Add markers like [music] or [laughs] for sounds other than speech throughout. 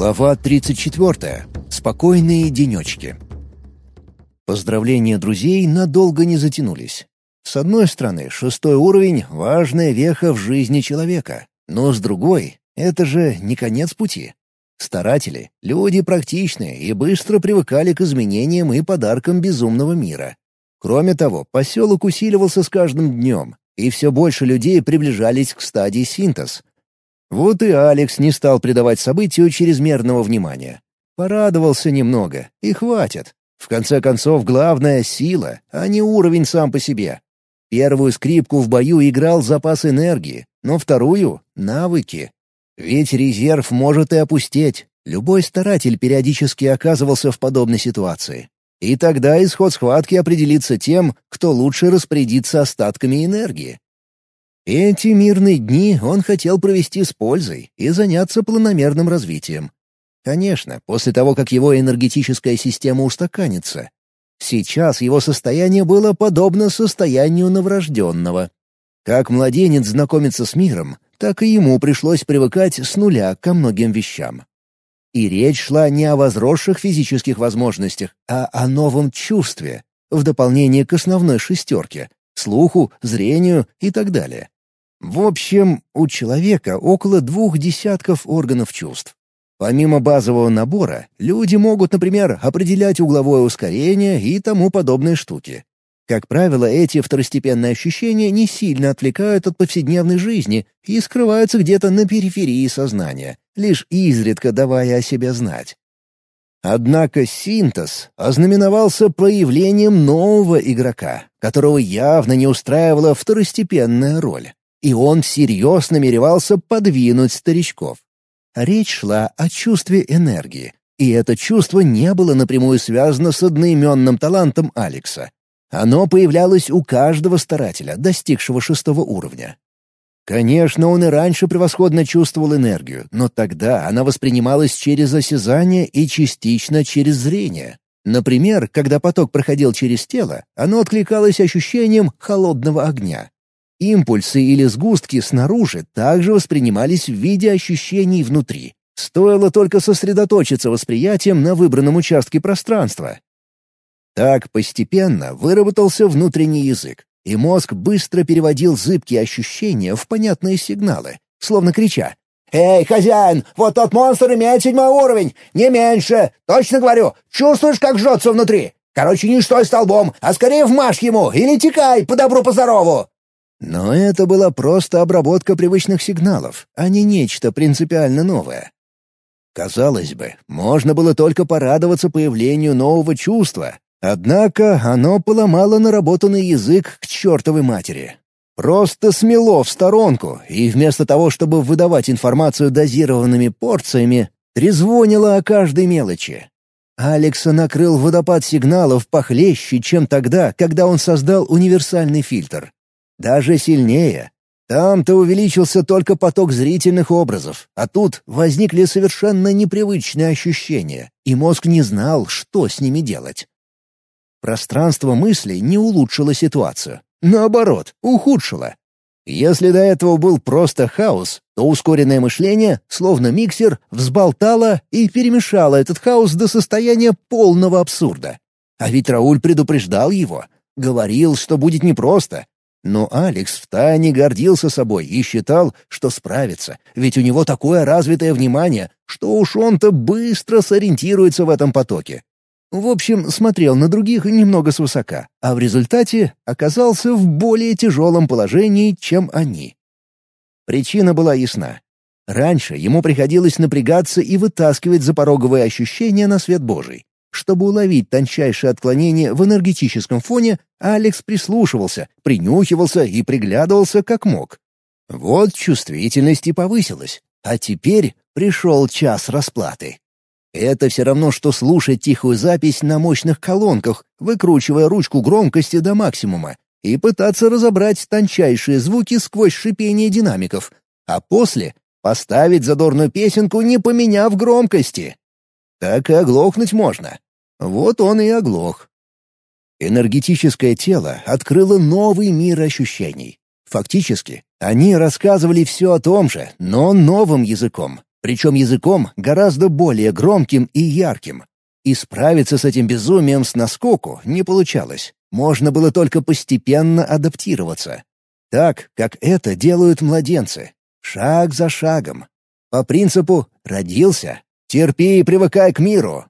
Глава 34. Спокойные денечки. Поздравления друзей надолго не затянулись. С одной стороны, шестой уровень — важная веха в жизни человека, но с другой — это же не конец пути. Старатели — люди практичные и быстро привыкали к изменениям и подаркам безумного мира. Кроме того, поселок усиливался с каждым днем, и все больше людей приближались к стадии синтез — вот и Алекс не стал придавать событию чрезмерного внимания. Порадовался немного, и хватит. В конце концов, главное — сила, а не уровень сам по себе. Первую скрипку в бою играл запас энергии, но вторую — навыки. Ведь резерв может и опустеть. Любой старатель периодически оказывался в подобной ситуации. И тогда исход схватки определится тем, кто лучше распорядится остатками энергии. Эти мирные дни он хотел провести с пользой и заняться планомерным развитием. Конечно, после того, как его энергетическая система устаканится. Сейчас его состояние было подобно состоянию новорожденного. Как младенец знакомится с миром, так и ему пришлось привыкать с нуля ко многим вещам. И речь шла не о возросших физических возможностях, а о новом чувстве, в дополнение к основной шестерке — слуху, зрению и так далее. В общем, у человека около двух десятков органов чувств. Помимо базового набора, люди могут, например, определять угловое ускорение и тому подобные штуки. Как правило, эти второстепенные ощущения не сильно отвлекают от повседневной жизни и скрываются где-то на периферии сознания, лишь изредка давая о себе знать. Однако синтез ознаменовался появлением нового игрока, которого явно не устраивала второстепенная роль и он всерьез намеревался подвинуть старичков. Речь шла о чувстве энергии, и это чувство не было напрямую связано с одноименным талантом Алекса. Оно появлялось у каждого старателя, достигшего шестого уровня. Конечно, он и раньше превосходно чувствовал энергию, но тогда она воспринималась через осязание и частично через зрение. Например, когда поток проходил через тело, оно откликалось ощущением холодного огня. Импульсы или сгустки снаружи также воспринимались в виде ощущений внутри. Стоило только сосредоточиться восприятием на выбранном участке пространства. Так постепенно выработался внутренний язык, и мозг быстро переводил зыбкие ощущения в понятные сигналы, словно крича «Эй, хозяин, вот тот монстр имеет седьмой уровень, не меньше, точно говорю, чувствуешь, как жжется внутри? Короче, не стой столбом, а скорее вмажь ему или текай по добру-по но это была просто обработка привычных сигналов, а не нечто принципиально новое. Казалось бы, можно было только порадоваться появлению нового чувства, однако оно поломало наработанный язык к чертовой матери. Просто смело в сторонку, и вместо того, чтобы выдавать информацию дозированными порциями, трезвонило о каждой мелочи. Алекса накрыл водопад сигналов похлеще, чем тогда, когда он создал универсальный фильтр. Даже сильнее. Там-то увеличился только поток зрительных образов, а тут возникли совершенно непривычные ощущения, и мозг не знал, что с ними делать. Пространство мыслей не улучшило ситуацию. Наоборот, ухудшило. Если до этого был просто хаос, то ускоренное мышление, словно миксер, взболтало и перемешало этот хаос до состояния полного абсурда. А ведь Рауль предупреждал его. Говорил, что будет непросто, но Алекс втайне гордился собой и считал, что справится, ведь у него такое развитое внимание, что уж он-то быстро сориентируется в этом потоке. В общем, смотрел на других немного свысока, а в результате оказался в более тяжелом положении, чем они. Причина была ясна. Раньше ему приходилось напрягаться и вытаскивать запороговые ощущения на свет Божий. Чтобы уловить тончайшее отклонение в энергетическом фоне, Алекс прислушивался, принюхивался и приглядывался как мог. Вот чувствительность и повысилась. А теперь пришел час расплаты. Это все равно, что слушать тихую запись на мощных колонках, выкручивая ручку громкости до максимума, и пытаться разобрать тончайшие звуки сквозь шипение динамиков, а после поставить задорную песенку, не поменяв громкости. Так и оглохнуть можно. Вот он и оглох. Энергетическое тело открыло новый мир ощущений. Фактически, они рассказывали все о том же, но новым языком. Причем языком гораздо более громким и ярким. И справиться с этим безумием с наскоку не получалось. Можно было только постепенно адаптироваться. Так, как это делают младенцы. Шаг за шагом. По принципу «родился, терпи и привыкай к миру».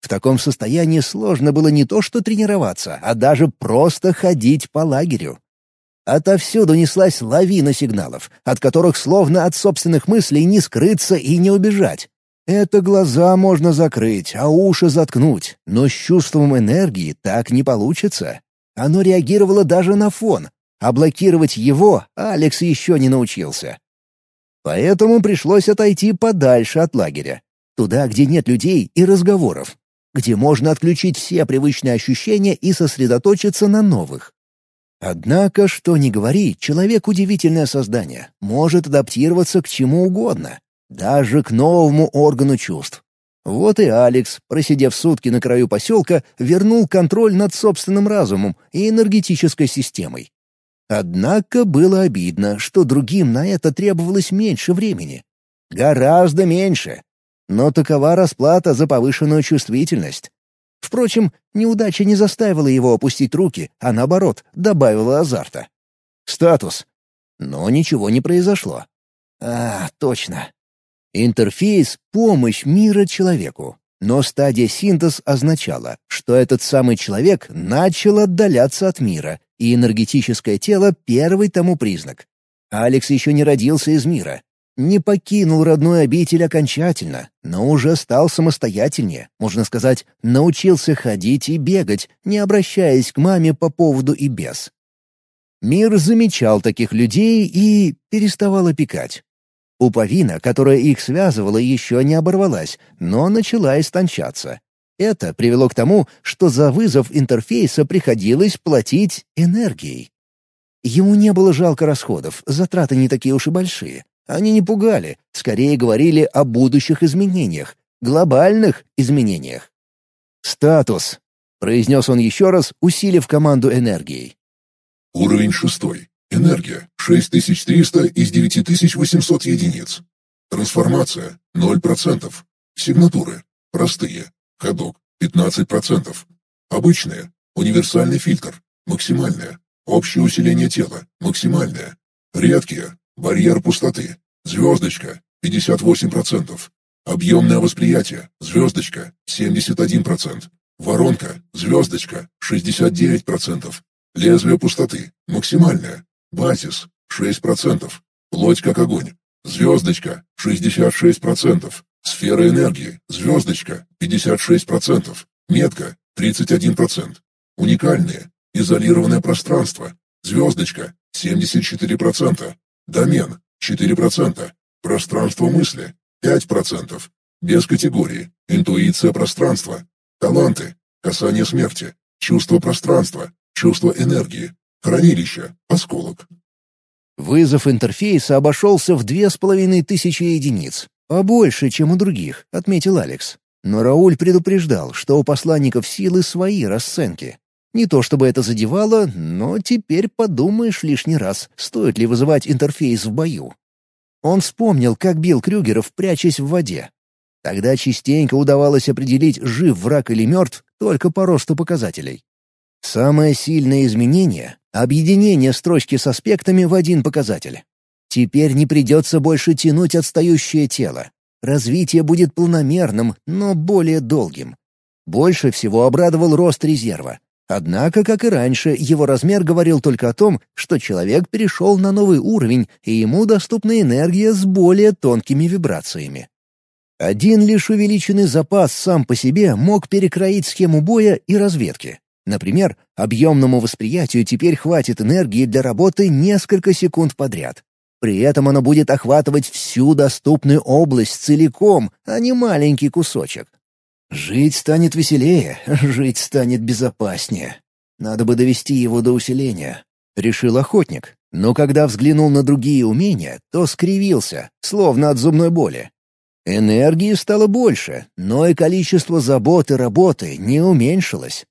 В таком состоянии сложно было не то что тренироваться, а даже просто ходить по лагерю. Отовсюду неслась лавина сигналов, от которых словно от собственных мыслей не скрыться и не убежать. Это глаза можно закрыть, а уши заткнуть, но с чувством энергии так не получится. Оно реагировало даже на фон, а блокировать его Алекс еще не научился. Поэтому пришлось отойти подальше от лагеря, туда, где нет людей и разговоров, где можно отключить все привычные ощущения и сосредоточиться на новых. Однако, что ни говори, человек — удивительное создание, может адаптироваться к чему угодно, даже к новому органу чувств. Вот и Алекс, просидев сутки на краю поселка, вернул контроль над собственным разумом и энергетической системой. Однако было обидно, что другим на это требовалось меньше времени. Гораздо меньше. Но такова расплата за повышенную чувствительность. Впрочем, неудача не заставила его опустить руки, а наоборот, добавила азарта. Статус. Но ничего не произошло. А, точно. Интерфейс — помощь мира человеку. Но стадия синтез означала, что этот самый человек начал отдаляться от мира, и энергетическое тело — первый тому признак. Алекс еще не родился из мира, не покинул родной обитель окончательно, но уже стал самостоятельнее, можно сказать, научился ходить и бегать, не обращаясь к маме по поводу и без. Мир замечал таких людей и переставал опекать. Пуповина, которая их связывала, еще не оборвалась, но начала истончаться. Это привело к тому, что за вызов интерфейса приходилось платить энергией. Ему не было жалко расходов, затраты не такие уж и большие. Они не пугали, скорее говорили о будущих изменениях, глобальных изменениях. «Статус», — произнес он еще раз, усилив команду энергией. Уровень шестой. Энергия 6300 из 9800 единиц. Трансформация 0%. Сигнатуры простые. Ходок 15%. Обычные. Универсальный фильтр. Максимальное. Общее усиление тела. Максимальное. Редкие. Барьер пустоты. Звездочка. 58%. Объемное восприятие. Звездочка. 71%. Воронка. Звездочка. 69%. Лезвие пустоты. Максимальное. Базис. 6%. Плоть как огонь. Звездочка. 66%. Сфера энергии. Звездочка. 56%. Метка. 31%. Уникальные. Изолированное пространство. Звездочка. 74%. Домен – 4%. Пространство мысли – 5%. Без категории. Интуиция пространства. Таланты. Касание смерти. Чувство пространства. Чувство энергии. Хранилище. Осколок. Вызов интерфейса обошелся в две с половиной тысячи единиц. Побольше, чем у других, отметил Алекс. Но Рауль предупреждал, что у посланников силы свои расценки. Не то чтобы это задевало, но теперь подумаешь лишний раз, стоит ли вызывать интерфейс в бою. Он вспомнил, как бил Крюгеров, прячась в воде. Тогда частенько удавалось определить, жив враг или мертв, только по росту показателей. Самое сильное изменение — объединение строчки с аспектами в один показатель. Теперь не придется больше тянуть отстающее тело. Развитие будет планомерным, но более долгим. Больше всего обрадовал рост резерва. Однако, как и раньше, его размер говорил только о том, что человек перешел на новый уровень, и ему доступна энергия с более тонкими вибрациями. Один лишь увеличенный запас сам по себе мог перекроить схему боя и разведки. Например, объемному восприятию теперь хватит энергии для работы несколько секунд подряд. При этом оно будет охватывать всю доступную область целиком, а не маленький кусочек. Жить станет веселее, [laughs] жить станет безопаснее. Надо бы довести его до усиления, — решил охотник. Но когда взглянул на другие умения, то скривился, словно от зубной боли. Энергии стало больше, но и количество забот и работы не уменьшилось.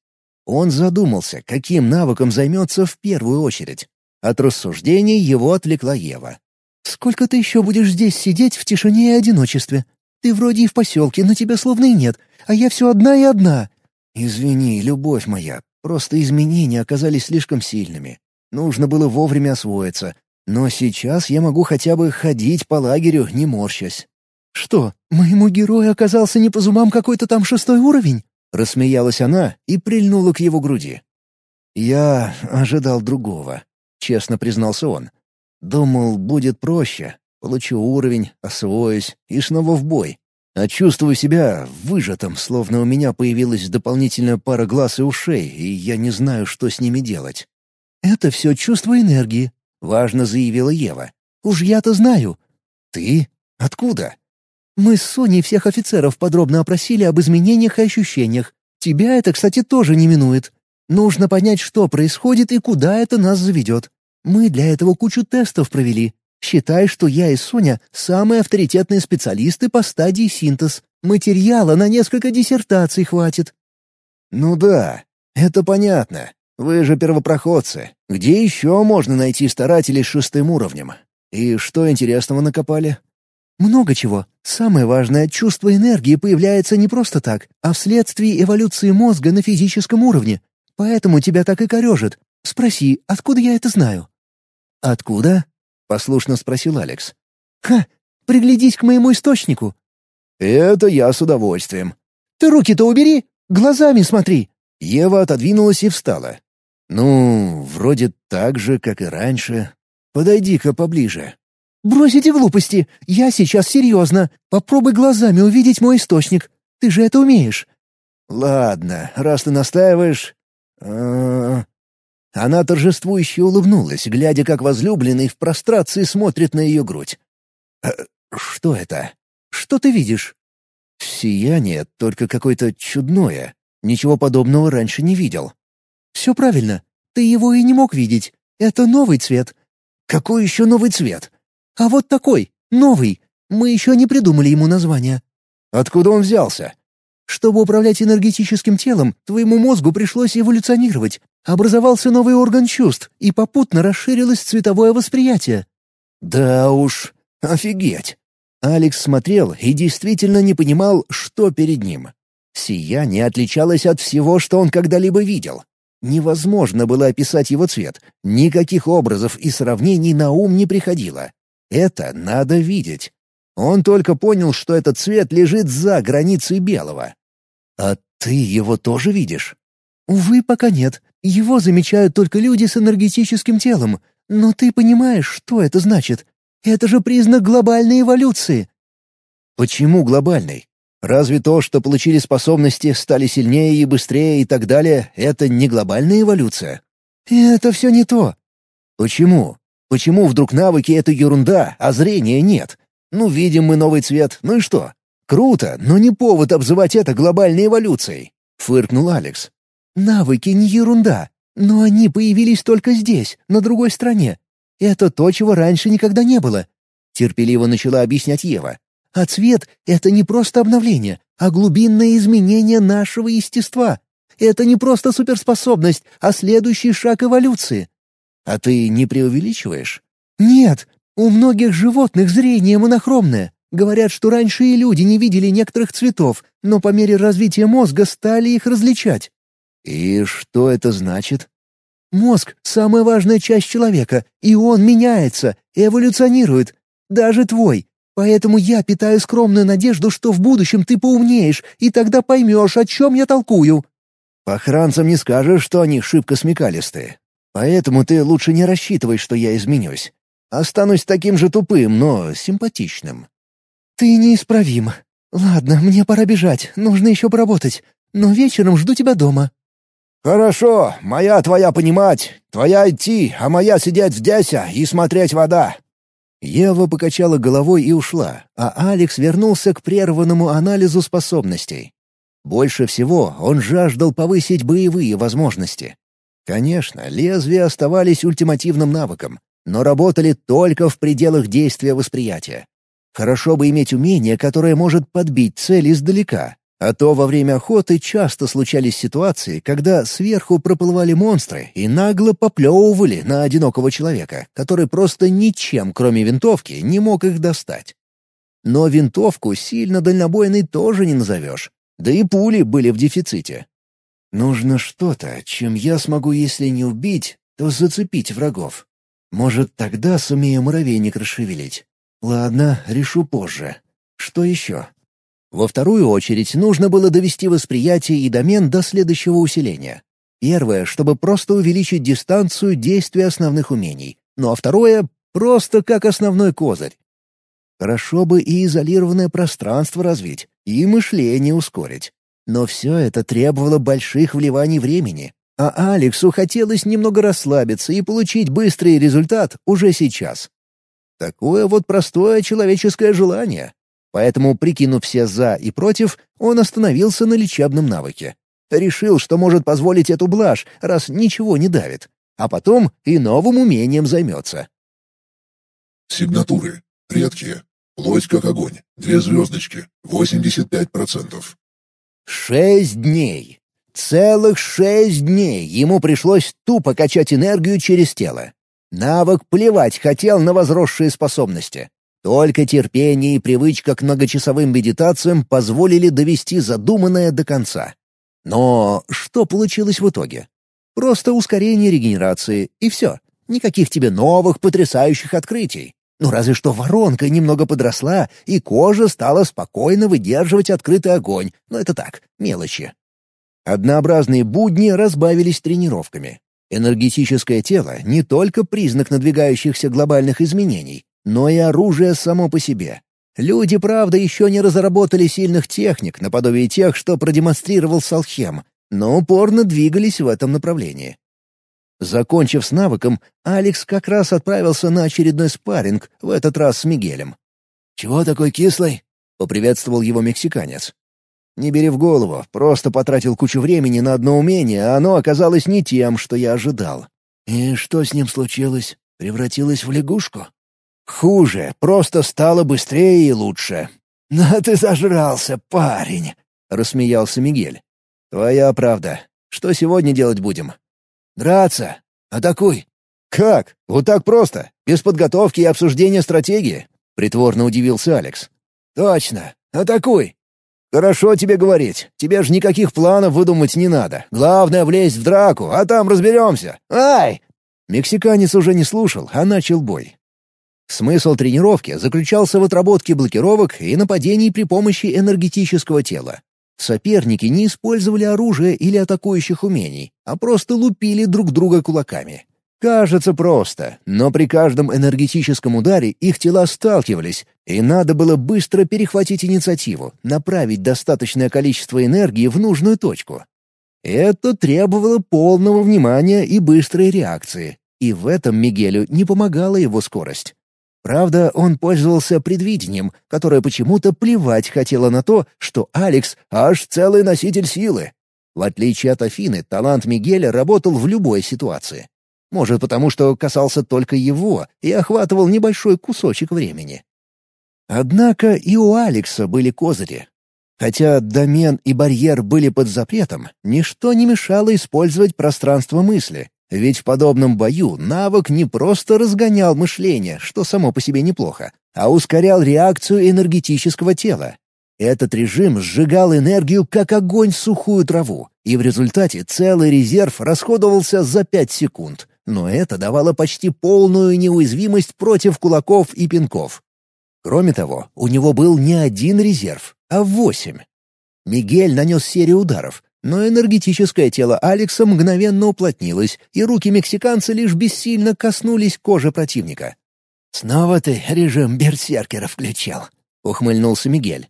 Он задумался, каким навыком займется в первую очередь. От рассуждений его отвлекла Ева. «Сколько ты еще будешь здесь сидеть в тишине и одиночестве? Ты вроде и в поселке, но тебя словно и нет, а я все одна и одна». «Извини, любовь моя, просто изменения оказались слишком сильными. Нужно было вовремя освоиться, но сейчас я могу хотя бы ходить по лагерю, не морщась». «Что, моему герою оказался не по зубам какой-то там шестой уровень?» Рассмеялась она и прильнула к его груди. «Я ожидал другого», — честно признался он. «Думал, будет проще. Получу уровень, освоюсь и снова в бой. А чувствую себя выжатым, словно у меня появилась дополнительная пара глаз и ушей, и я не знаю, что с ними делать». «Это все чувство энергии», — важно заявила Ева. «Уж я-то знаю». «Ты? Откуда?» Мы с Соней всех офицеров подробно опросили об изменениях и ощущениях. Тебя это, кстати, тоже не минует. Нужно понять, что происходит и куда это нас заведет. Мы для этого кучу тестов провели. Считай, что я и Соня — самые авторитетные специалисты по стадии синтез. Материала на несколько диссертаций хватит». «Ну да, это понятно. Вы же первопроходцы. Где еще можно найти старателей с шестым уровнем? И что интересного накопали?» Много чего. Самое важное — чувство энергии появляется не просто так, а вследствие эволюции мозга на физическом уровне. Поэтому тебя так и корежит. Спроси, откуда я это знаю?» «Откуда?» — послушно спросил Алекс. «Ха! Приглядись к моему источнику!» «Это я с удовольствием». «Ты руки-то убери! Глазами смотри!» Ева отодвинулась и встала. «Ну, вроде так же, как и раньше. Подойди-ка поближе». «Брось эти глупости! Я сейчас серьезно! Попробуй глазами увидеть мой источник. Ты же это умеешь!» «Ладно, раз ты настаиваешь...» а Она торжествующе улыбнулась, глядя, как возлюбленный в прострации смотрит на ее грудь. «Э, «Что это? Что ты видишь?» «Сияние, только какое-то чудное. Ничего подобного раньше не видел». «Все правильно. Ты его и не мог видеть. Это новый цвет». «Какой еще новый цвет?» А вот такой, новый. Мы еще не придумали ему название. Откуда он взялся? Чтобы управлять энергетическим телом, твоему мозгу пришлось эволюционировать. Образовался новый орган чувств, и попутно расширилось цветовое восприятие. Да уж, офигеть. Алекс смотрел и действительно не понимал, что перед ним. Сияние отличалось от всего, что он когда-либо видел. Невозможно было описать его цвет, никаких образов и сравнений на ум не приходило. Это надо видеть. Он только понял, что этот цвет лежит за границей белого. А ты его тоже видишь? Увы, пока нет. Его замечают только люди с энергетическим телом. Но ты понимаешь, что это значит? Это же признак глобальной эволюции. Почему глобальной? Разве то, что получили способности, стали сильнее и быстрее и так далее, это не глобальная эволюция? Это все не то. Почему? Почему вдруг навыки — это ерунда, а зрения нет? Ну, видим мы новый цвет, ну и что? Круто, но не повод обзывать это глобальной эволюцией», — фыркнул Алекс. «Навыки не ерунда, но они появились только здесь, на другой стороне. Это то, чего раньше никогда не было», — терпеливо начала объяснять Ева. «А цвет — это не просто обновление, а глубинное изменение нашего естества. Это не просто суперспособность, а следующий шаг эволюции. А ты не преувеличиваешь? Нет, у многих животных зрение монохромное. Говорят, что раньше и люди не видели некоторых цветов, но по мере развития мозга стали их различать. И что это значит? Мозг — самая важная часть человека, и он меняется, эволюционирует. Даже твой. Поэтому я питаю скромную надежду, что в будущем ты поумнеешь, и тогда поймешь, о чем я толкую. Охранцам не скажешь, что они шибко смекалистые. Поэтому ты лучше не рассчитывай, что я изменюсь. Останусь таким же тупым, но симпатичным». «Ты неисправим. Ладно, мне пора бежать, нужно еще поработать. Но вечером жду тебя дома». «Хорошо, моя твоя понимать, твоя идти, а моя сидеть здесь и смотреть вода». Ева покачала головой и ушла, а Алекс вернулся к прерванному анализу способностей. Больше всего он жаждал повысить боевые возможности. Конечно, лезвия оставались ультимативным навыком, но работали только в пределах действия восприятия. Хорошо бы иметь умение, которое может подбить цель издалека, А то во время охоты часто случались ситуации, когда сверху проплывали монстры и нагло поплевывали на одинокого человека, который просто ничем, кроме винтовки, не мог их достать. Но винтовку сильно дальнобойной тоже не назовешь. Да и пули были в дефиците. Нужно что-то, чем я смогу, если не убить, то зацепить врагов. Может, тогда сумею муравейник расшевелить. Ладно, решу позже. Что еще? Во вторую очередь нужно было довести восприятие и домен до следующего усиления. Первое, чтобы просто увеличить дистанцию действия основных умений. Ну а второе — просто как основной козырь. Хорошо бы и изолированное пространство развить, и мышление ускорить. Но все это требовало больших вливаний времени, а Алексу хотелось немного расслабиться и получить быстрый результат уже сейчас. Такое вот простое человеческое желание. Поэтому, прикинув все «за» и «против», он остановился на лечебном навыке. Решил, что может позволить эту блажь, раз ничего не давит. А потом и новым умением займется. Сигнатуры. Редкие. Плоть как огонь. Две звездочки. 85%. Шесть дней. Целых шесть дней ему пришлось тупо качать энергию через тело. Навык плевать хотел на возросшие способности. Только терпение и привычка к многочасовым медитациям позволили довести задуманное до конца. Но что получилось в итоге? Просто ускорение регенерации, и все. Никаких тебе новых потрясающих открытий. Ну разве что воронка немного подросла, и кожа стала спокойно выдерживать открытый огонь, но это так, мелочи. Однообразные будни разбавились тренировками. Энергетическое тело — не только признак надвигающихся глобальных изменений, но и оружие само по себе. Люди, правда, еще не разработали сильных техник, наподобие тех, что продемонстрировал Салхем, но упорно двигались в этом направлении. Закончив с навыком, Алекс как раз отправился на очередной спарринг, в этот раз с Мигелем. «Чего такой кислый?» — поприветствовал его мексиканец. Не бери в голову, просто потратил кучу времени на одно умение, а оно оказалось не тем, что я ожидал. И что с ним случилось? Превратилось в лягушку? Хуже, просто стало быстрее и лучше. «Но ты зажрался, парень!» — рассмеялся Мигель. «Твоя правда. Что сегодня делать будем?» «Драться. Атакуй». «Как? Вот так просто? Без подготовки и обсуждения стратегии?» — притворно удивился Алекс. «Точно. Атакуй. «Хорошо тебе говорить. Тебе же никаких планов выдумать не надо. Главное — влезть в драку, а там разберемся. Ай!» Мексиканец уже не слушал, а начал бой. Смысл тренировки заключался в отработке блокировок и нападений при помощи энергетического тела. Соперники не использовали оружие или атакующих умений, а просто лупили друг друга кулаками. Кажется просто, но при каждом энергетическом ударе их тела сталкивались, и надо было быстро перехватить инициативу, направить достаточное количество энергии в нужную точку. Это требовало полного внимания и быстрой реакции, и в этом Мигелю не помогала его скорость. Правда, он пользовался предвидением, которое почему-то плевать хотело на то, что Алекс — аж целый носитель силы. В отличие от Афины, талант Мигеля работал в любой ситуации. Может, потому что касался только его и охватывал небольшой кусочек времени. Однако и у Алекса были козыри. Хотя домен и барьер были под запретом, ничто не мешало использовать пространство мысли, ведь в подобном бою навык не просто разгонял мышление, что само по себе неплохо, а ускорял реакцию энергетического тела. Этот режим сжигал энергию, как огонь сухую траву, и в результате целый резерв расходовался за пять секунд — но это давало почти полную неуязвимость против кулаков и пинков. Кроме того, у него был не один резерв, а восемь. Мигель нанес серию ударов, но энергетическое тело Алекса мгновенно уплотнилось, и руки мексиканца лишь бессильно коснулись кожи противника. «Снова ты режим берсеркера включил», — ухмыльнулся Мигель.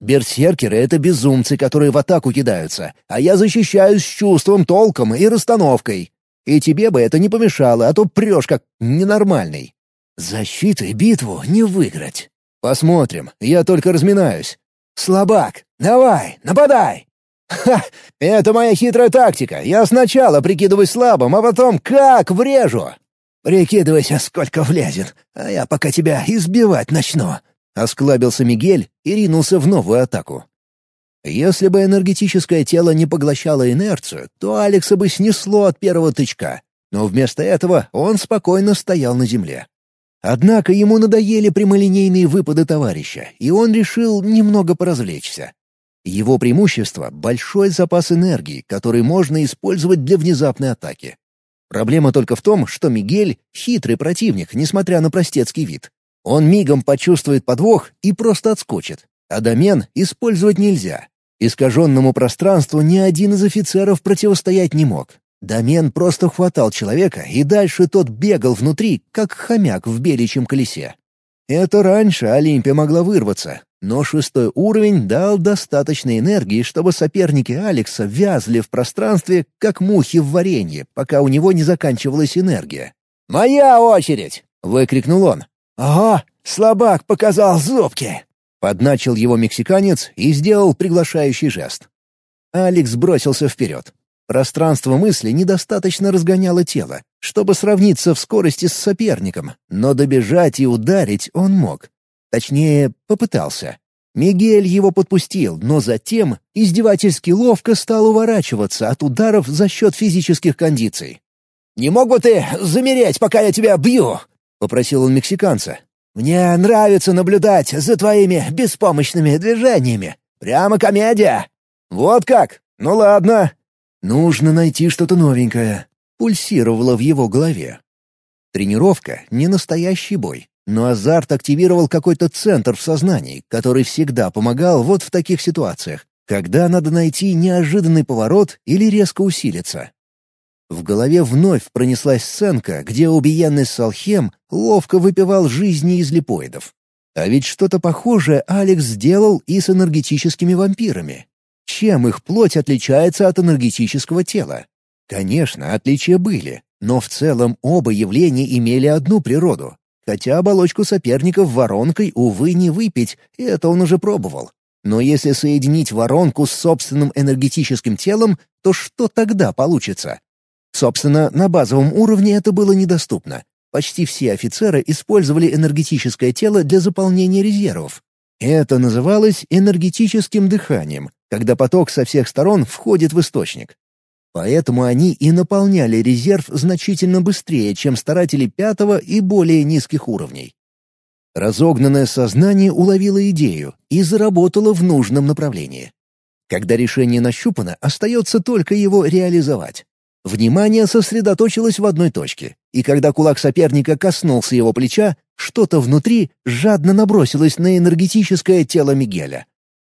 «Берсеркеры — это безумцы, которые в атаку кидаются, а я защищаюсь с чувством, толком и расстановкой. И тебе бы это не помешало, а то прешь как ненормальный. Защитой битву не выиграть. Посмотрим, я только разминаюсь. Слабак, давай, нападай! Ха! Это моя хитрая тактика. Я сначала прикидываюсь слабым, а потом как врежу. Прикидывайся, сколько влезет, а я пока тебя избивать начну. Осклабился Мигель и ринулся в новую атаку. Если бы энергетическое тело не поглощало инерцию, то Алекса бы снесло от первого тычка. Но вместо этого он спокойно стоял на земле. Однако ему надоели прямолинейные выпады товарища, и он решил немного поразвлечься. Его преимущество — большой запас энергии, который можно использовать для внезапной атаки. Проблема только в том, что Мигель — хитрый противник, несмотря на простецкий вид. Он мигом почувствует подвох и просто отскочит. А домен использовать нельзя. Искаженному пространству ни один из офицеров противостоять не мог. Домен просто хватал человека, и дальше тот бегал внутри, как хомяк в беличьем колесе. Это раньше Олимпия могла вырваться, но шестой уровень дал достаточно энергии, чтобы соперники Алекса вязли в пространстве, как мухи в варенье, пока у него не заканчивалась энергия. «Моя очередь!» — выкрикнул он. «Ага, слабак показал зубки!» Подначил его мексиканец и сделал приглашающий жест. Алекс бросился вперед. Пространство мысли недостаточно разгоняло тело, чтобы сравниться в скорости с соперником, но добежать и ударить он мог. Точнее, попытался. Мигель его подпустил, но затем издевательски ловко стал уворачиваться от ударов за счет физических кондиций. «Не мог бы ты замереть, пока я тебя бью?» — попросил он мексиканца. «Мне нравится наблюдать за твоими беспомощными движениями. Прямо комедия!» «Вот как? Ну ладно!» «Нужно найти что-то новенькое», — пульсировало в его голове. Тренировка — не настоящий бой. Но азарт активировал какой-то центр в сознании, который всегда помогал вот в таких ситуациях, когда надо найти неожиданный поворот или резко усилиться. В голове вновь пронеслась сценка, где убиенный Салхем ловко выпивал жизни из липоидов. А ведь что-то похожее Алекс сделал и с энергетическими вампирами. Чем их плоть отличается от энергетического тела? Конечно, отличия были, но в целом оба явления имели одну природу Хотя оболочку соперников воронкой, увы, не выпить, это он уже пробовал. Но если соединить воронку с собственным энергетическим телом, то что тогда получится? Собственно, на базовом уровне это было недоступно. Почти все офицеры использовали энергетическое тело для заполнения резервов. Это называлось энергетическим дыханием, когда поток со всех сторон входит в источник. Поэтому они и наполняли резерв значительно быстрее, чем старатели пятого и более низких уровней. Разогнанное сознание уловило идею и заработало в нужном направлении. Когда решение нащупано, остается только его реализовать. Внимание сосредоточилось в одной точке, и когда кулак соперника коснулся его плеча, что-то внутри жадно набросилось на энергетическое тело Мигеля.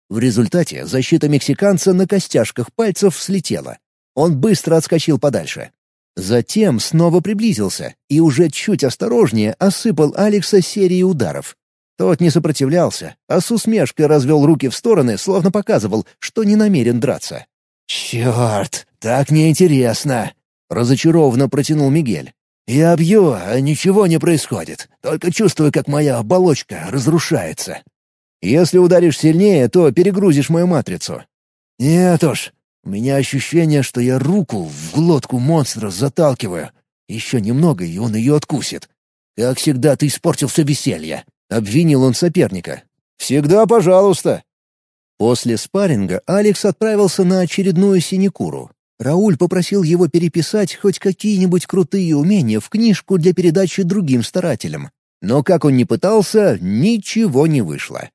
В результате защита мексиканца на костяшках пальцев слетела, он быстро отскочил подальше. Затем снова приблизился и уже чуть осторожнее осыпал Алекса серией ударов. Тот не сопротивлялся, а с усмешкой развел руки в стороны, словно показывал, что не намерен драться. «Черт, так неинтересно!» — разочарованно протянул Мигель. «Я бью, а ничего не происходит. Только чувствую, как моя оболочка разрушается». «Если ударишь сильнее, то перегрузишь мою матрицу». «Нет уж, у меня ощущение, что я руку в глотку монстра заталкиваю. Еще немного, и он ее откусит. Как всегда, ты испортил все веселье. Обвинил он соперника. «Всегда пожалуйста». После спарринга Алекс отправился на очередную синекуру. Рауль попросил его переписать хоть какие-нибудь крутые умения в книжку для передачи другим старателям. Но как он ни пытался, ничего не вышло.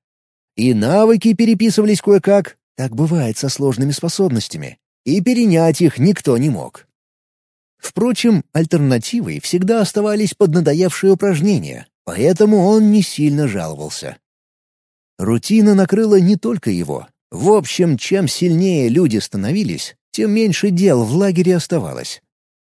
И навыки переписывались кое-как, так бывает со сложными способностями, и перенять их никто не мог. Впрочем, альтернативой всегда оставались поднадоевшие упражнения, поэтому он не сильно жаловался. Рутина накрыла не только его. В общем, чем сильнее люди становились, тем меньше дел в лагере оставалось.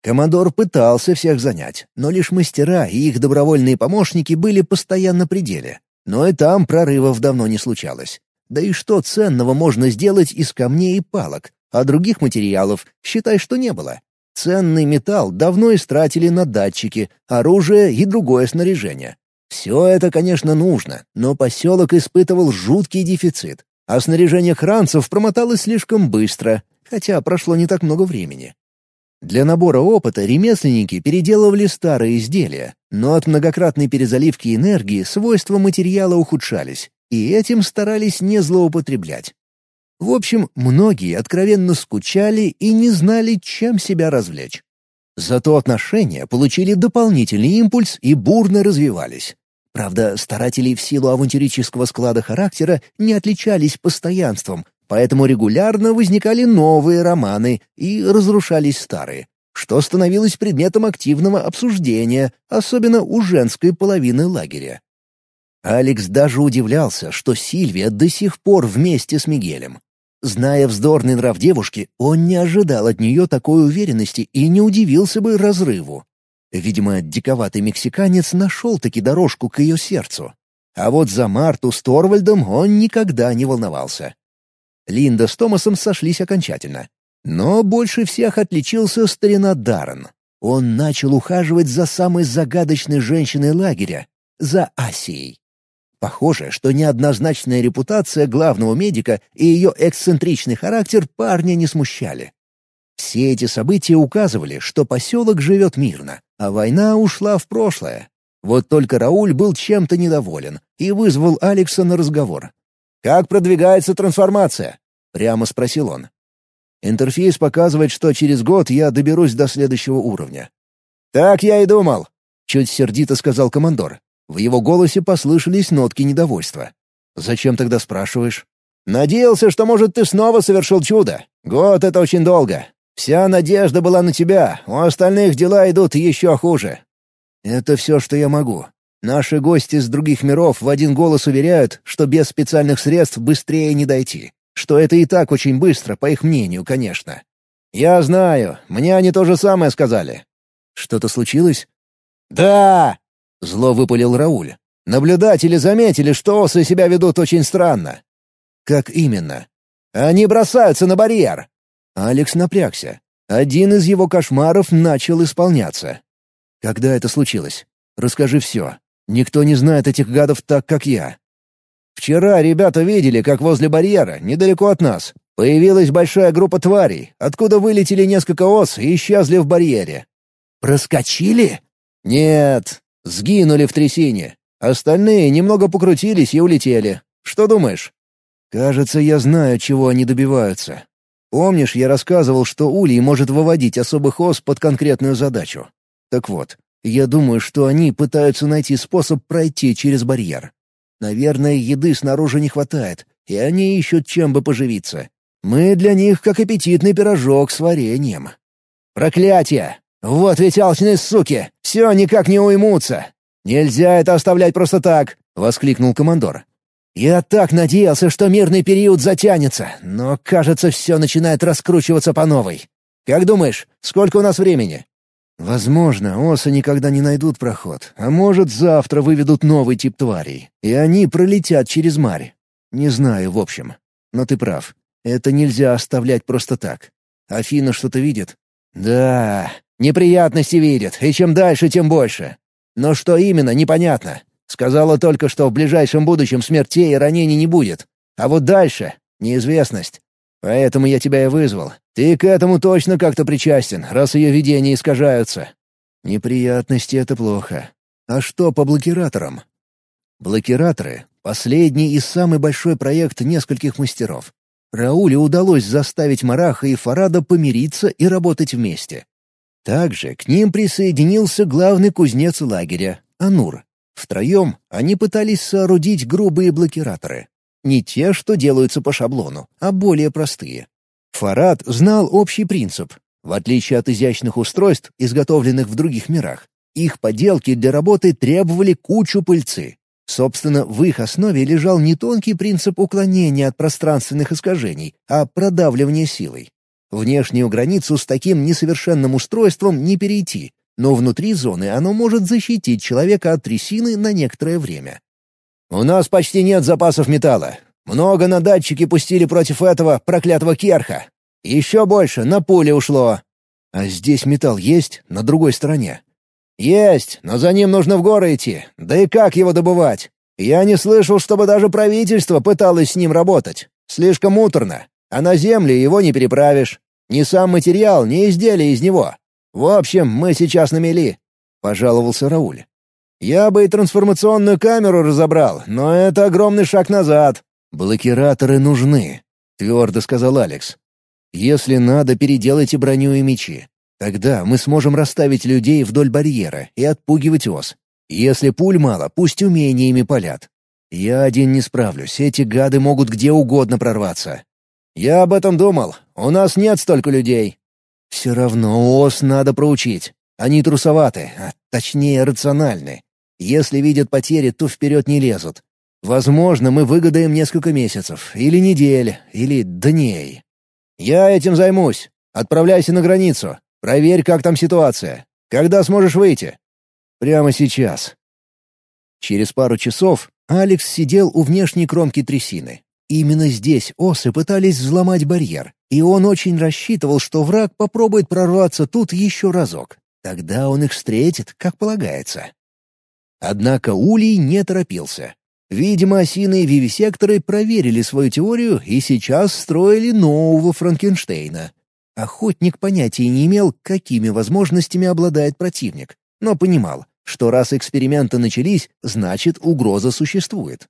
Командор пытался всех занять, но лишь мастера и их добровольные помощники были постоянно при деле. Но и там прорывов давно не случалось. Да и что ценного можно сделать из камней и палок, а других материалов, считай, что не было. Ценный металл давно истратили на датчики, оружие и другое снаряжение. Все это, конечно, нужно, но поселок испытывал жуткий дефицит, а снаряжение хранцев промоталось слишком быстро, хотя прошло не так много времени. Для набора опыта ремесленники переделывали старые изделия, но от многократной перезаливки энергии свойства материала ухудшались, и этим старались не злоупотреблять. В общем, многие откровенно скучали и не знали, чем себя развлечь. Зато отношения получили дополнительный импульс и бурно развивались. Правда, старатели в силу авантюрического склада характера не отличались постоянством, поэтому регулярно возникали новые романы и разрушались старые, что становилось предметом активного обсуждения, особенно у женской половины лагеря. Алекс даже удивлялся, что Сильвия до сих пор вместе с Мигелем. Зная вздорный нрав девушки, он не ожидал от нее такой уверенности и не удивился бы разрыву. Видимо, диковатый мексиканец нашел-таки дорожку к ее сердцу. А вот за Марту с Торвальдом он никогда не волновался. Линда с Томасом сошлись окончательно. Но больше всех отличился старина Даррен. Он начал ухаживать за самой загадочной женщиной лагеря, за Асией. Похоже, что неоднозначная репутация главного медика и ее эксцентричный характер парня не смущали. Все эти события указывали, что поселок живет мирно, а война ушла в прошлое. Вот только Рауль был чем-то недоволен и вызвал Алекса на разговор. «Как продвигается трансформация?» — прямо спросил он. Интерфейс показывает, что через год я доберусь до следующего уровня. «Так я и думал», — чуть сердито сказал командор. В его голосе послышались нотки недовольства. «Зачем тогда спрашиваешь?» «Надеялся, что, может, ты снова совершил чудо. Год — это очень долго. Вся надежда была на тебя, у остальных дела идут еще хуже». «Это все, что я могу. Наши гости с других миров в один голос уверяют, что без специальных средств быстрее не дойти. Что это и так очень быстро, по их мнению, конечно. Я знаю, мне они то же самое сказали. Что-то случилось? Да! Зло выпалил Рауль. Наблюдатели заметили, что осы себя ведут очень странно. Как именно? Они бросаются на барьер. Алекс напрягся. Один из его кошмаров начал исполняться. Когда это случилось? Расскажи все. Никто не знает этих гадов так, как я. Вчера ребята видели, как возле барьера, недалеко от нас, появилась большая группа тварей, откуда вылетели несколько ос и исчезли в барьере. Проскочили? Нет, Сгинули в трясине. Остальные немного покрутились и улетели. Что думаешь? Кажется, я знаю, чего они добиваются. Помнишь, я рассказывал, что Улей может выводить особых ос под конкретную задачу? Так вот, я думаю, что они пытаются найти способ пройти через барьер. Наверное, еды снаружи не хватает, и они ищут чем бы поживиться. Мы для них как аппетитный пирожок с вареньем. Проклятие! «Вот ведь алчные суки! Все никак не уймутся! Нельзя это оставлять просто так!» — воскликнул командор. «Я так надеялся, что мирный период затянется, но, кажется, все начинает раскручиваться по новой. Как думаешь, сколько у нас времени?» «Возможно, осы никогда не найдут проход, а может, завтра выведут новый тип тварей, и они пролетят через марь. Не знаю, в общем. Но ты прав. Это нельзя оставлять просто так. Афина что-то видит?» «Да, Неприятности видит, и чем дальше, тем больше. Но что именно, непонятно. Сказала только, что в ближайшем будущем смертей и ранений не будет. А вот дальше — неизвестность. Поэтому я тебя и вызвал. Ты к этому точно как-то причастен, раз ее видения искажаются. Неприятности — это плохо. А что по блокираторам? Блокираторы — последний и самый большой проект нескольких мастеров. Рауле удалось заставить Мараха и Фарада помириться и работать вместе. Также к ним присоединился главный кузнец лагеря — Анур. Втроем они пытались соорудить грубые блокираторы. Не те, что делаются по шаблону, а более простые. Фарад знал общий принцип. В отличие от изящных устройств, изготовленных в других мирах, их поделки для работы требовали кучу пыльцы. Собственно, в их основе лежал не тонкий принцип уклонения от пространственных искажений, а продавливания силой. Внешнюю границу с таким несовершенным устройством не перейти, но внутри зоны оно может защитить человека от трясины на некоторое время. «У нас почти нет запасов металла. Много на датчики пустили против этого проклятого керха. Еще больше на пули ушло. А здесь металл есть, на другой стороне?» «Есть, но за ним нужно в горы идти. Да и как его добывать? Я не слышал, чтобы даже правительство пыталось с ним работать. Слишком муторно. А на землю его не переправишь. Ни сам материал, ни изделие из него. В общем, мы сейчас на мели», — пожаловался Рауль. «Я бы и трансформационную камеру разобрал, но это огромный шаг назад. Блокираторы нужны. — твердо сказал Алекс. «Если надо, переделайте броню и мечи. Тогда мы сможем расставить людей вдоль барьера и отпугивать ос. Если пуль мало, пусть умениями палят. Я один не справлюсь, эти гады могут где угодно прорваться. Я об этом думал. У нас нет столько людей. Все равно ос надо проучить. Они трусоваты, а точнее рациональны. Если видят потери, то вперед не лезут. Возможно, мы выгадаем несколько месяцев, или недель, или дней. Я этим займусь. Отправляйся на границу. Проверь, как там ситуация. Когда сможешь выйти? Прямо сейчас. Через пару часов Алекс сидел у внешней кромки трясины. Именно здесь осы пытались взломать барьер, и он очень рассчитывал, что враг попробует прорваться тут еще разок. Тогда он их встретит, как полагается. Однако Улей не торопился. Видимо, осиные вивисекторы проверили свою теорию и сейчас строили нового Франкенштейна. Охотник понятия не имел, какими возможностями обладает противник, но понимал, что раз эксперименты начались, значит угроза существует.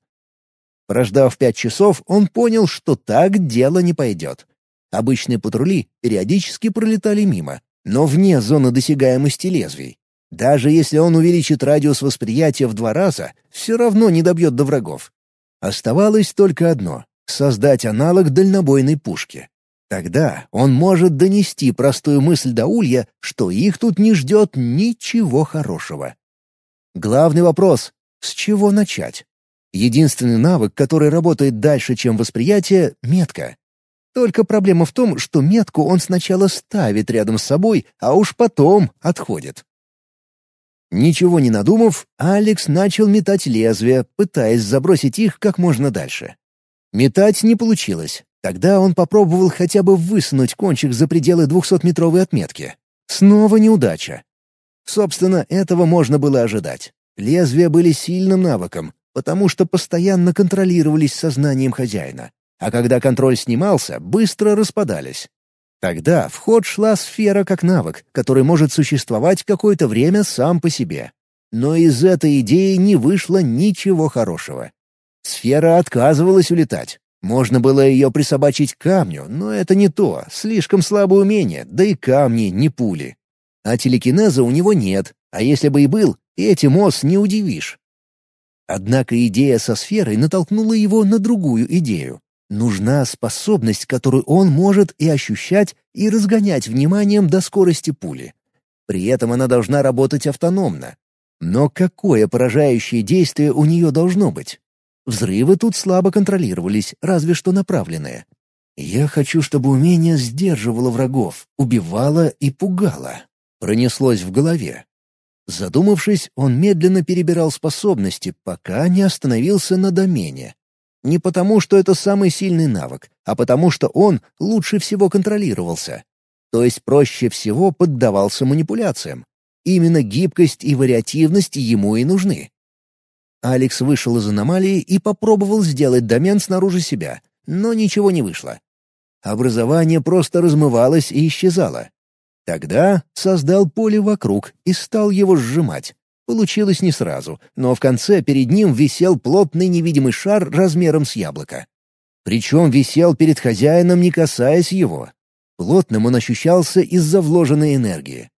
Прождав пять часов, он понял, что так дело не пойдет. Обычные патрули периодически пролетали мимо, но вне зоны досягаемости лезвий. Даже если он увеличит радиус восприятия в два раза, все равно не добьет до врагов. Оставалось только одно — создать аналог дальнобойной пушки. Тогда он может донести простую мысль до Улья, что их тут не ждет ничего хорошего. Главный вопрос — с чего начать? Единственный навык, который работает дальше, чем восприятие — метка. Только проблема в том, что метку он сначала ставит рядом с собой, а уж потом отходит. Ничего не надумав, Алекс начал метать лезвия, пытаясь забросить их как можно дальше. Метать не получилось. Тогда он попробовал хотя бы высунуть кончик за пределы двухсотметровой отметки. Снова неудача. Собственно, этого можно было ожидать. Лезвия были сильным навыком, потому что постоянно контролировались сознанием хозяина. А когда контроль снимался, быстро распадались. Тогда в ход шла сфера как навык, который может существовать какое-то время сам по себе. Но из этой идеи не вышло ничего хорошего. Сфера отказывалась улетать. Можно было ее присобачить к камню, но это не то, слишком слабое умение, да и камни не пули. А телекинеза у него нет, а если бы и был, этим ос не удивишь. Однако идея со сферой натолкнула его на другую идею. Нужна способность, которую он может и ощущать, и разгонять вниманием до скорости пули. При этом она должна работать автономно. Но какое поражающее действие у нее должно быть? Взрывы тут слабо контролировались, разве что направленные. «Я хочу, чтобы умение сдерживало врагов, убивало и пугало», — пронеслось в голове. Задумавшись, он медленно перебирал способности, пока не остановился на домене. Не потому, что это самый сильный навык, а потому, что он лучше всего контролировался. То есть проще всего поддавался манипуляциям. Именно гибкость и вариативность ему и нужны. Алекс вышел из аномалии и попробовал сделать домен снаружи себя, но ничего не вышло. Образование просто размывалось и исчезало. Тогда создал поле вокруг и стал его сжимать. Получилось не сразу, но в конце перед ним висел плотный невидимый шар размером с яблоко. Причем висел перед хозяином, не касаясь его. Плотным он ощущался из-за вложенной энергии.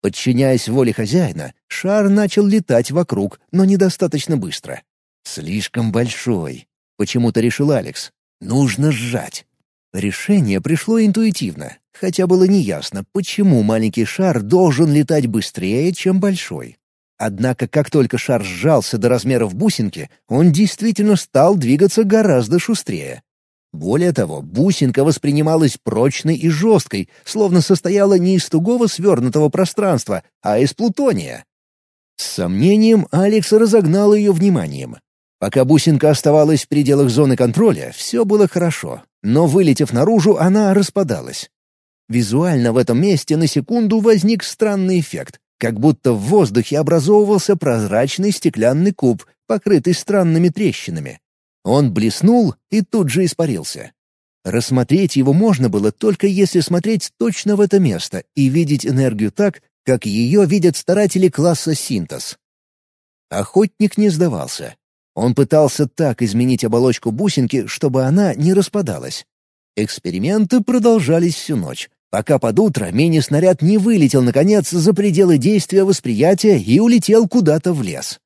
Подчиняясь воле хозяина, шар начал летать вокруг, но недостаточно быстро. «Слишком большой», — почему-то решил Алекс. «Нужно сжать». Решение пришло интуитивно, хотя было неясно, почему маленький шар должен летать быстрее, чем большой. Однако, как только шар сжался до размеров бусинки, он действительно стал двигаться гораздо шустрее. Более того, бусинка воспринималась прочной и жесткой, словно состояла не из тугого свернутого пространства, а из плутония. С сомнением Алекс разогнал ее вниманием. Пока бусинка оставалась в пределах зоны контроля, все было хорошо, но, вылетев наружу, она распадалась. Визуально в этом месте на секунду возник странный эффект как будто в воздухе образовывался прозрачный стеклянный куб, покрытый странными трещинами. Он блеснул и тут же испарился. Рассмотреть его можно было только если смотреть точно в это место и видеть энергию так, как ее видят старатели класса синтез. Охотник не сдавался. Он пытался так изменить оболочку бусинки, чтобы она не распадалась. Эксперименты продолжались всю ночь, пока под утро мини-снаряд не вылетел, наконец, за пределы действия восприятия и улетел куда-то в лес.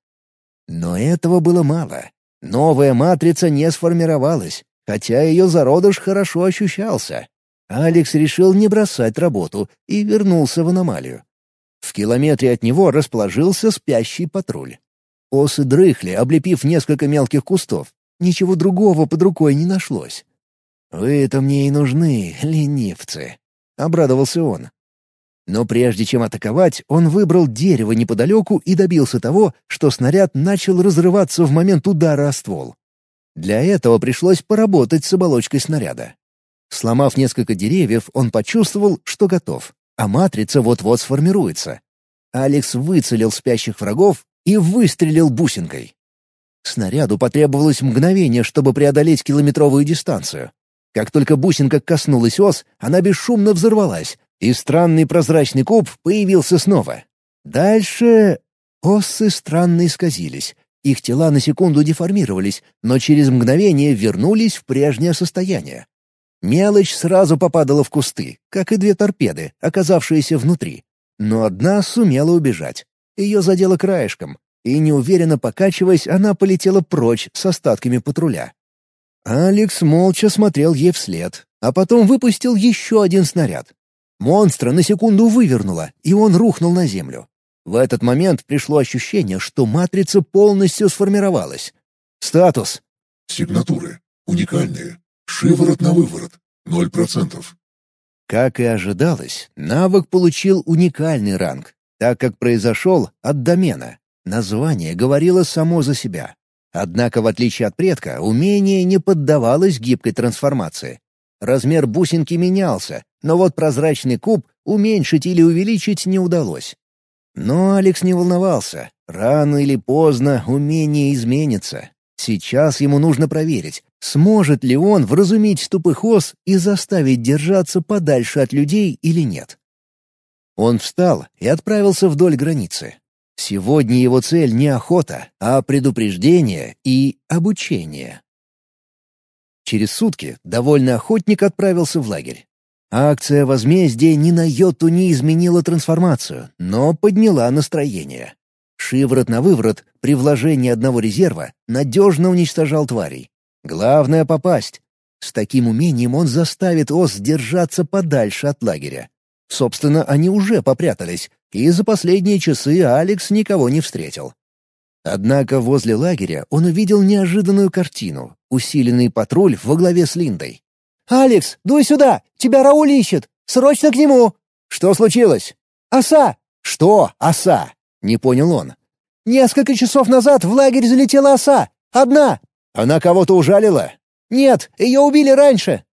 Но этого было мало. Новая матрица не сформировалась, хотя ее зародыш хорошо ощущался. Алекс решил не бросать работу и вернулся в аномалию. В километре от него расположился спящий патруль. Осы дрыхли, облепив несколько мелких кустов. Ничего другого под рукой не нашлось. «Вы-то мне и нужны, ленивцы», — обрадовался он. Но прежде чем атаковать, он выбрал дерево неподалеку и добился того, что снаряд начал разрываться в момент удара о ствол. Для этого пришлось поработать с оболочкой снаряда. Сломав несколько деревьев, он почувствовал, что готов, а матрица вот-вот сформируется. Алекс выцелил спящих врагов и выстрелил бусинкой. Снаряду потребовалось мгновение, чтобы преодолеть километровую дистанцию. Как только бусинка коснулась ос, она бесшумно взорвалась, и странный прозрачный куб появился снова. Дальше осы странно исказились. Их тела на секунду деформировались, но через мгновение вернулись в прежнее состояние. Мелочь сразу попадала в кусты, как и две торпеды, оказавшиеся внутри. Но одна сумела убежать. Ее задело краешком, и, неуверенно покачиваясь, она полетела прочь с остатками патруля. Алекс молча смотрел ей вслед, а потом выпустил еще один снаряд. Монстра на секунду вывернуло, и он рухнул на землю. В этот момент пришло ощущение, что матрица полностью сформировалась. Статус. Сигнатуры. Уникальные. Шиворот на выворот. Ноль процентов. Как и ожидалось, навык получил уникальный ранг, так как произошел от домена. Название говорило само за себя. Однако, в отличие от предка, умение не поддавалось гибкой трансформации. Размер бусинки менялся, но вот прозрачный куб уменьшить или увеличить не удалось. Но Алекс не волновался. Рано или поздно умение изменится. Сейчас ему нужно проверить, сможет ли он вразумить тупых ос и заставить держаться подальше от людей или нет. Он встал и отправился вдоль границы. Сегодня его цель не охота, а предупреждение и обучение. Через сутки довольный охотник отправился в лагерь. Акция возмездия ни на йоту не изменила трансформацию, но подняла настроение. Шиворот на выворот при вложении одного резерва надежно уничтожал тварей. Главное — попасть. С таким умением он заставит ос держаться подальше от лагеря. Собственно, они уже попрятались, и за последние часы Алекс никого не встретил. Однако возле лагеря он увидел неожиданную картину — усиленный патруль во главе с Линдой. «Алекс, дуй сюда! Тебя Рауль ищет! Срочно к нему!» «Что случилось?» «Оса!» «Что оса?» — не понял он. «Несколько часов назад в лагерь залетела оса. Одна!» «Она кого-то ужалила?» «Нет, ее убили раньше!»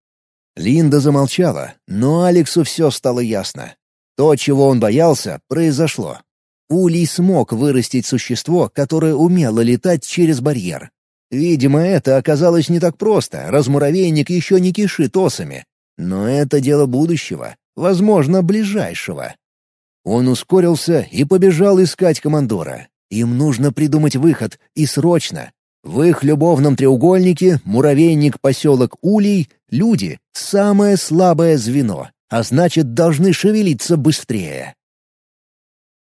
Линда замолчала, но Алексу все стало ясно. То, чего он боялся, произошло. Улей смог вырастить существо, которое умело летать через барьер. Видимо, это оказалось не так просто, раз муравейник еще не кишит осами. Но это дело будущего, возможно, ближайшего. Он ускорился и побежал искать командора. Им нужно придумать выход, и срочно. В их любовном треугольнике муравейник, поселок Улей, люди — самое слабое звено, а значит, должны шевелиться быстрее.